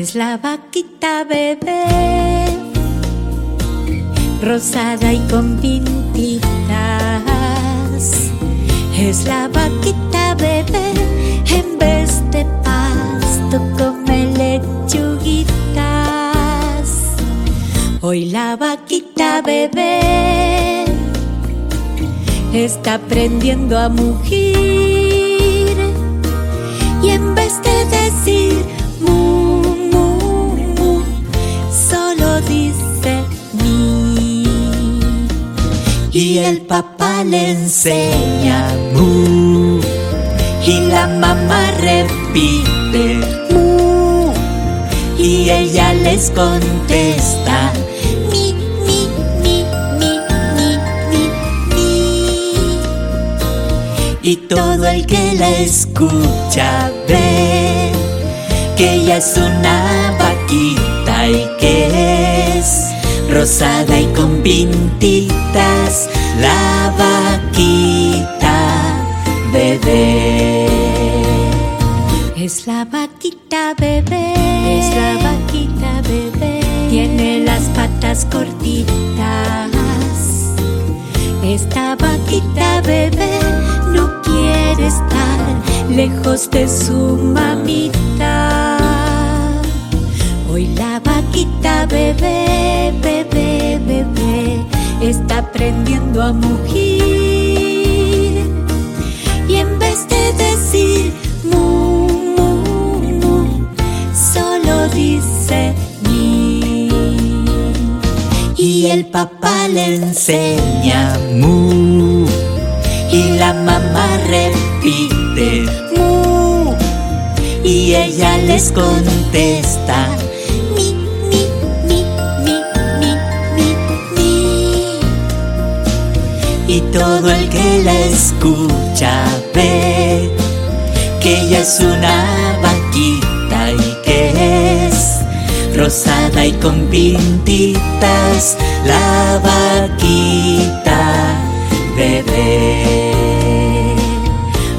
Es la vaquita bebé, rosada y con pintitas. Es la vaquita bebé, en vez de pasto come lechuguitas. Hoy la vaquita bebé está aprendiendo a mugir Y el papá le enseña mu y la mamá repite mu y ella les contesta mi, mi, mi, mi, mi, mi, mi. Y todo el que la escucha ve que ella es una vaquita y que rosada y con pintitas, la vaquita bebé. Es la vaquita bebé, es la vaquita bebé. Tiene las patas cortitas. Esta vaquita bebé no quiere estar lejos de su mamita. Hoy la vaquita bebé, bebé, bebé, está aprendiendo a mugir. Y en vez de decir mu, mu, mu, solo dice mi. Y el papá le enseña mu. Y la mamá repite mu. Y ella les contesta Y todo el que la escucha ve que ella es una vaquita y que es rosada y con pintitas, la vaquita bebé.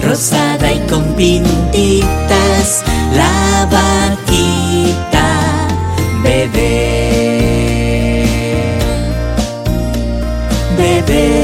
Rosada y con pintitas, la vaquita bebé. Bebé.